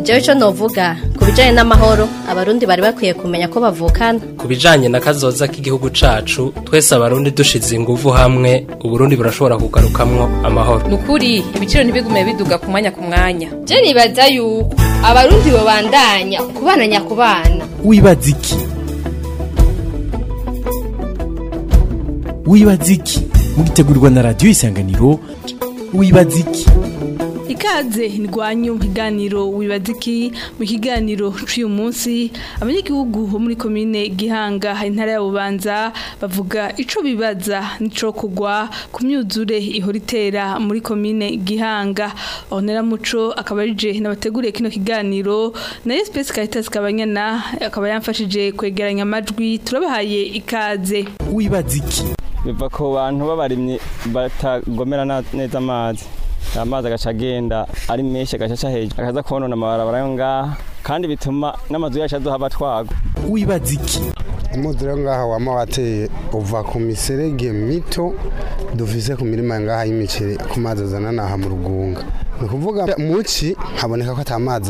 njyewe icyo novuga ku bijyanye n'amahoro abarundi bari bakwiye kumenya ko bavukana ku bijyanye na kazoza k'igihugu cyacu twese abarundi dushize ingufu hamwe uburundi burashobora kugarukamwo amahoro ni ukuri ibiciro ntibigume biduga ku mwanya ku mwanya byo nibaza yuko abarundi babandanya kubana nyakubana wibaza iki wibaza iki mugitegurirwa na radiyo isanganiro wibaza iki ikaze ndwanya umuganiro wibadiki mu kiganiro cy'uyu munsi abanyagihugu bo muri komine gihanga intara ya bubanza bavuga icyo bibaza n'icyo kugwa ku myuzure ihora itera muri komine gihanga onera muco akaba ari je nabateguriye kino kiganiro na SPS Caritas Kabanyana akaba yamfashije kwegeranya amajwi turabahaye ikaze wibadiki biva ku bantu babarimye batagomera neza amazi amazi agaca agenda ari menshi agaca hejuru akaza konona amabarabara yo ngaha kandi bituma n'amazu yacu aduhaba twagwa wibaza iki umwuzure wo ngaha wama wateye uva ku miserege mito duvize ku mirima ngaha y'imiceri ku mazi azana n'aha mu rugunga ni ukuvuga mu haboneka ko ata mazi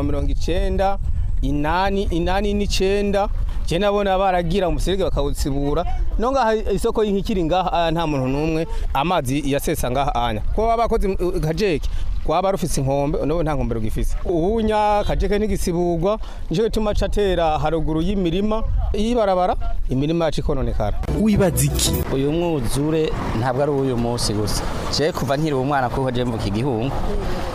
mu mirongo icyenda. inani inani n'icyenda je nabona baragira umuserege bakawusibura no ngaha isoko y'inkikiri ngaha ah, nta muntu n'umwe amazi yasesa ngaha anya ko babakoze mm, uh, kajeke kwaba rufise inkombe no nta nkombe rugifise ubunya kajeke ntigisibugwa nico gituma catera haruguru y'imirima yibarabara imirima yacu ikononekara wibaza iki uyu mwuzure ntabwo ari uyu munsi gusa je kuva nkiri umwana kuko je mvuka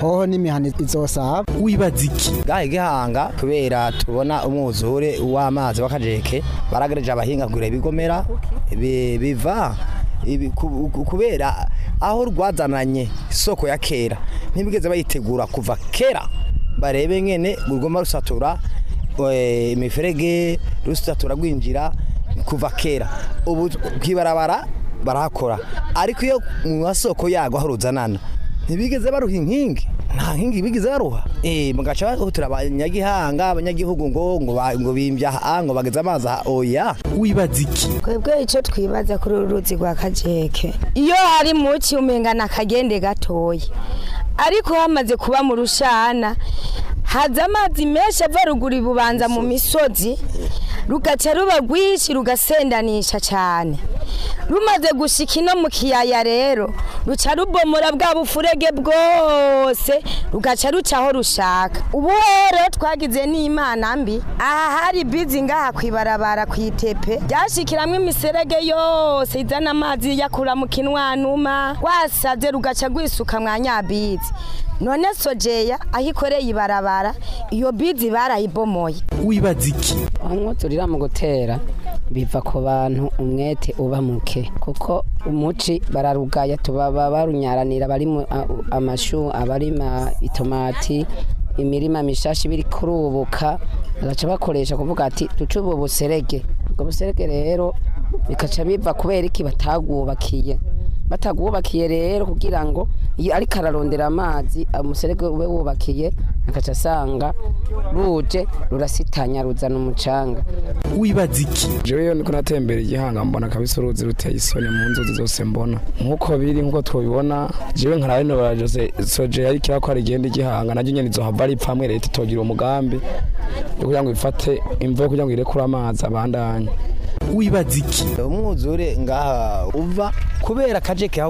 hoho n'imihana izosaba wibaza iki gahe gihanga kubera tubona umwuzure w'amazi w'akajeke baragereje abahingagura ibigomera biva kubera aho rwazananye isoko ya kera ntibigeze bayitegura kuva kera barebe nkene rugomba rusatura eh, imiferege rusatura rwinjira kuva kera ubu ku barakora ariko iyo mu masoko yagwa haruzanana ntibigeze baruha inkingi nta nkingi bigeze baruha mugaca eh, bahutira abanyagihanga abanyagihugu ngo ngo bimbya aha ngo bageze amazi aha oya wibaza iki twebwe icyo twibaza kuri uru ruzi rwa kageke iyo hari muki umengana akagende gatoya ariko hamaze kuba mu rushana haza amazi menshi ava ruguru ibubanza mu misozi rugaca ruba rwinshi rugasendanisha cyane rumaze gushyika ino mu kiyaya rero ruca rubomora bwa bufurege bwose rugaca ruca aho rushaka ubu rero twagize n'imana mbi aha hari bizi ngaha ku ibarabara ku itepe ryashyikiramwo imiserege yose izana amazi yakura mu kinwanuma rwasabye rugaca rwisuka mwa none sojeya aho ikoreye ibarabara iyo bizi barayibomoye wibaza iki aho turira mu gutera biva ku bantu umwete uba muke kuko umuci bararugaya tubaba barunyaranira bari amashu abarima itomati imirima mishashi biri kurubuka bagaca bakoresha kuvuga ati duce ubu buserege ubwo buserege rero bikaca biva kubera iki batagubakiye batagubakiye rero kugira ngo iyo ariko ararondera amazi umuserege we wubakiye akaca asanga ruje rurasitanya ruzana umucanga wibaza iki jewe niko natembera igihanga mbona kabisa uruzi ruteye isoni mu nzuzi zose mbona nk'uko biri nk'uko tubibona jewe nkarabinobara jose soje yari kira ko arigenda igihanga naryo nyene izohava ripfa hamwe leta itogira umugambi kugira ngo ifate imvo kugira ngo irekure amazi abandanye wibaza iki umwuzure ngaha uva kubera akaje kaho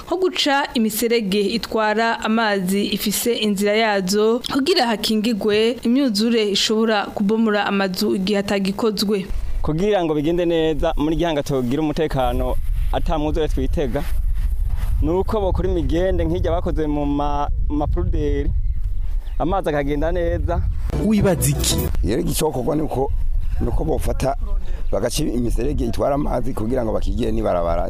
nko guca imiserege itwara amazi ifise inzira yazo kugira hakingigwe imyuzure ishobora kubomora amazu igihe atagikozwe kugira ngo bigende neza muri gihanga tugira umutekano atamwuzure twitega ni uko bakora imigende nk'ijya bakoze mu mapuruderi amazi akagenda neza wibaza iki rero igicokorwa ni uko ni uko bafata bagaca imiserege itwara amazi kugira ngo bakigiye n'ibarabara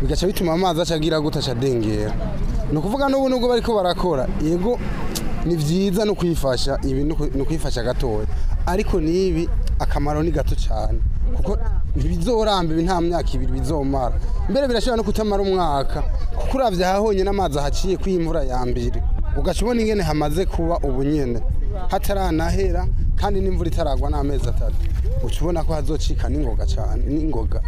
bigaca bituma amazi acagira gutashya dengera ni ukuvuga n'ubu nubwo bari ko barakora yego ni byiza no kwifasha ibi ni ukwifasha gatoya ariko n'ibi akamaro ni gato cyane kuko ntibizoramba ibi nta myaka ibiri bizomara mbere birashobora no kutamara umwaka kuko urabye aha honyine amazi ahaciye kw'imvura ya mbere ugaca ubona ingene hamaze kuba ubu nyine hataranahera kandi n'imvura itaragwa n'amezi atatu uca ubona ko hazocika n'ingoga cyane n'ingoga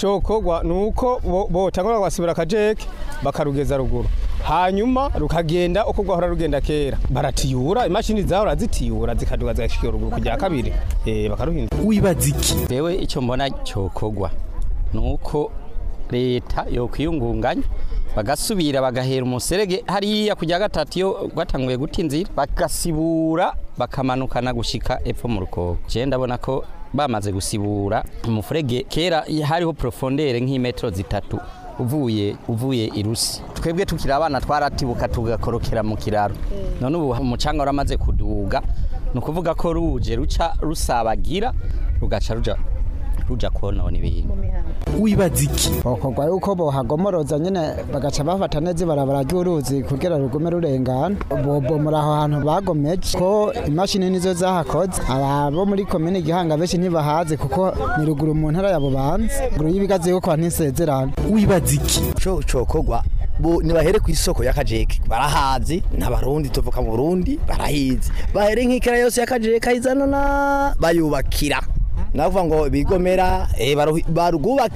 cokogwa nuko botangura kwasibura akajeke bakarugeza ruguru hanyuma rukagenda uko rwahora rugenda kera baratiyura imashini zahora zitiyura zikaduga zigashikira ruguru kujya kabiri eh bakaruhinda wibaza iki bewe ico mbona cokogwa nuko leta yokwiyungunganya bagasubira bagahera umuserege hariya kujya gatatu iyo batanguye guta inzira bagasibura na gushyika epfo mu rukobo ndabona ko bamaze gusibura umufurege kera hariho porofondere nk'imetero zitatu uvuye uvuye irusi twebwe tukiri abana twaratibuka tugakorokera mu kiraro mm. none ubu umucanga uramaze kuduga ni ukuvuga ko ruje ruca rusabagira rugaca ruja ruja konona ibintu wibaza iki okorwa yuko bohagomoroza nyene bagaca bafata neza barabara ry'uruzi kugira rugume rurengana bobomora aho hantu bagomeje ko imashini nizo zahakoze abo muri komine gihanga benshi ntibahazi kuko ni ruguru mu ntara ya bubanza ruguru y'ibigazi yuko ntisezerana wibaza iki co nibahere ku isoko ya kajeke barahazi n'abarundi tuvuka mu Burundi barahizi bahere nk'ikira yose ya kajeke ayizana bayubakira nakuvuga ngo bigomera eh, barwubakire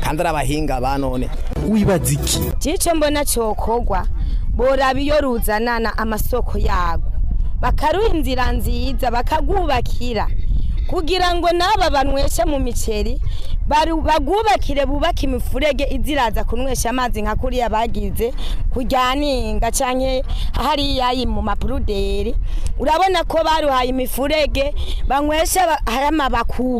kandi ari abahinga ba none wibaza iki cyico mbona cokogwa boraba iyo ruzanana amasoko yago bakaruha inzira nziza bakagwubakira kugira ngo n'aba banyweshe mu miceri bagubakire bubake imifurege iziraza kunywesha amazi nka kuriya bagize kuryaninga cyangwa hariya mu mapuruderi urabona ko baruhaye imifurege banywesha hayama bakugara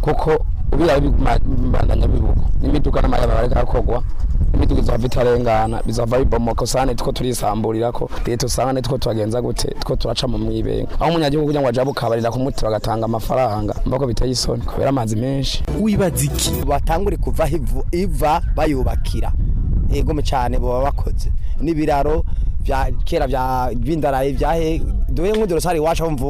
kuko kubera bibandanya bibuka n'imiduga n'amayaga bareka akogwa n'imiduga izava itarengana bizava bibomoka usanga nitwo turisamburira ko leta usanga nitwo tubagenza gute two turaca mu mwibenga aho umunyagihugu kugira ngo aje bukabarira ku muti bagatanga amafaranga mbako biteye isoni kubera amazi menshi wibaza iki batangure kuva iva bayubakira ego cyane baba bakoze n'ibiraro kera bindaraye byahe duhe nk'uduro sari iwacu aho mvuka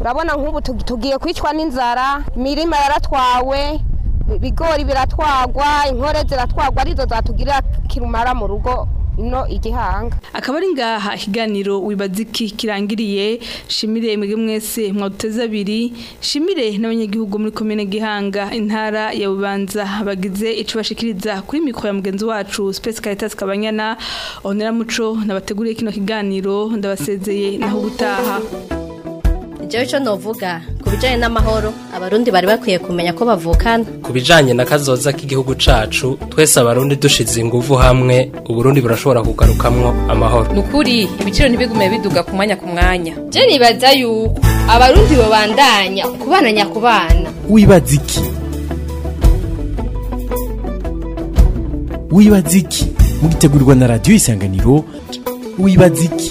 urabona nk'ubu tugiye kwicwa n'inzara imirima yaratwawe ibigori biratwagwa inkore ziratwagwa arizo zatugirira kirumara mu rugo ino igihanga akaba ari ngaha ikiganiro wibaziki kirangiriye shimire imwe mwese mwateze abiri shimire n'abanyagihugu muri komine gihanga intara ya bubanza bagize icyo bashikiriza kuri mikoro ya mugenzi wacu space caritas kabanyana onera muco nabateguriye kino kiganiro ndabasezeye naho ubutaha jewe icyo novuga ku bijyanye n'amahoro abarundi bari bakwiye kumenya ko bavukana ku bijyanye na kazoza k'igihugu cyacu twese abarundi dushize ingufu hamwe uburundi burashobora kugarukamo amahoro ni ukuri ibiciro ntibigume biduga ku mwanya ku mwanya byo nibaza yuko abarundi babandanya kubana nyakubana wibaza iki wibaza iki mugitegurirwa na radiyo isanganiro wibaza iki